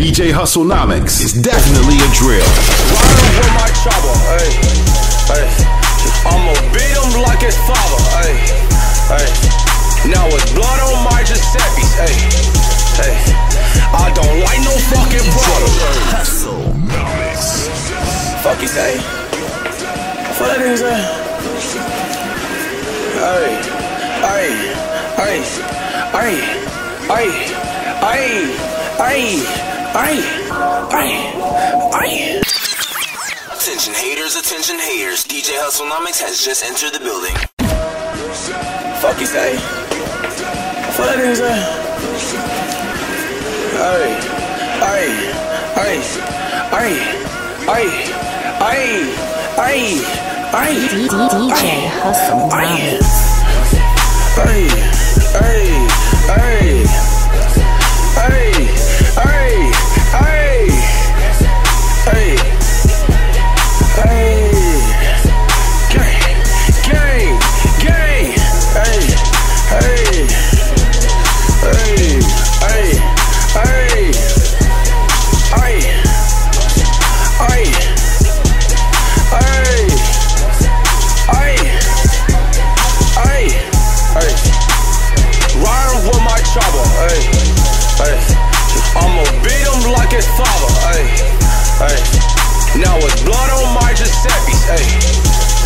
DJ Hustlenomics is definitely a drill. With my chopper, hey, hey. I'ma beat him like his father, hey, hey. Now it's blood on my Giuseppe's, hey, hey. I don't like no fucking problem. Hustlenomics. Fuck you say? What that nigga say? Hey, hey, hey, hey, hey, hey, hey, hey, hey. Attention haters, attention haters. DJ Hustlenomics has just entered the building. Fuck you say? What that nigga say? Hey, hey, hey, hey, hey, hey, hey, hey. DJ Hustle Hey, Mommy. hey, hey, Giuseppe's, hey,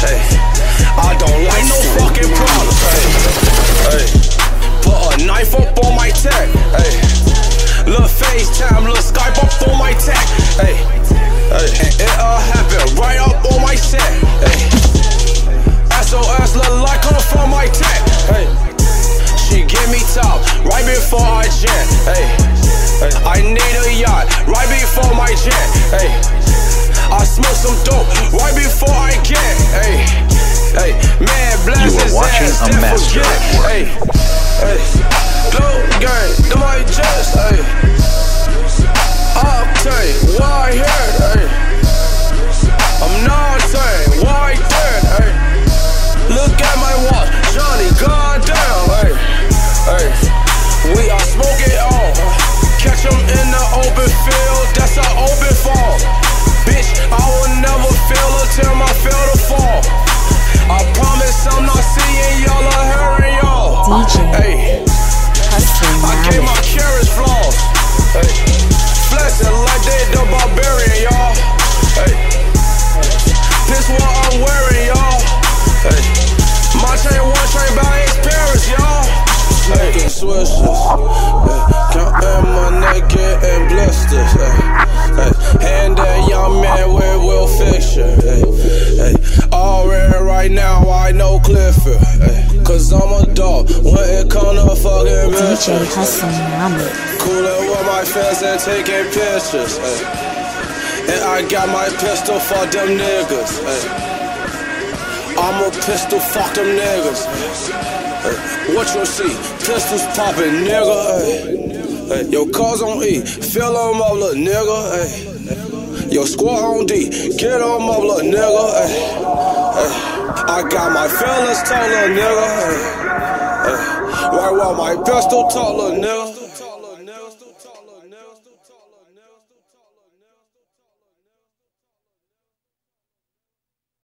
hey. I don't like no fucking problems, hey, hey. Put a knife up on my tech, hey. Little FaceTime, little Skype up on my tech, hey, hey. And it'll happen right up on my set, hey. SOS look like her from my tech. Hey, she give me top right before I jet. Hey, I need a yacht right before my jet. Hey, smoke some dope right before I get. Hey, hey, man, bless You are watching ass, a master at work. Hey, hey, gang, them my jets. Hey, octane, why here? Hey, I'm not saying why. Hey. Look at my watch, Johnny, goddamn, hey, hey. We are smoking. Catch 'em in the open field, that's an open fall. Bitch, I I promise I'm not seeing y'all or hearing y'all. DJ Hey, I gave my Mommy. carrots flaws. Hey, flexing like they the barbarian, y'all. Hey, this what I'm wearing, y'all. Hey, my chain one chain by his parents, y'all. Hey, switches, hey, counting my naked and blisters. Hey, hey, I know Clifford. Cause I'm a dog when it come to fucking bitches. DJ Hustle Mommy. Coolin' with my friends and taking pictures. ay. And I got my pistol for them niggas. ay. I'm a pistol, fuck them niggas. What you see? Pistols poppin', nigga. Yo, cars on E, fill 'em up, little nigga. Yo, squad on D, get 'em up, little nigga. I got my fellas taller, nigga. Uh, right while my pistol taller, nigga.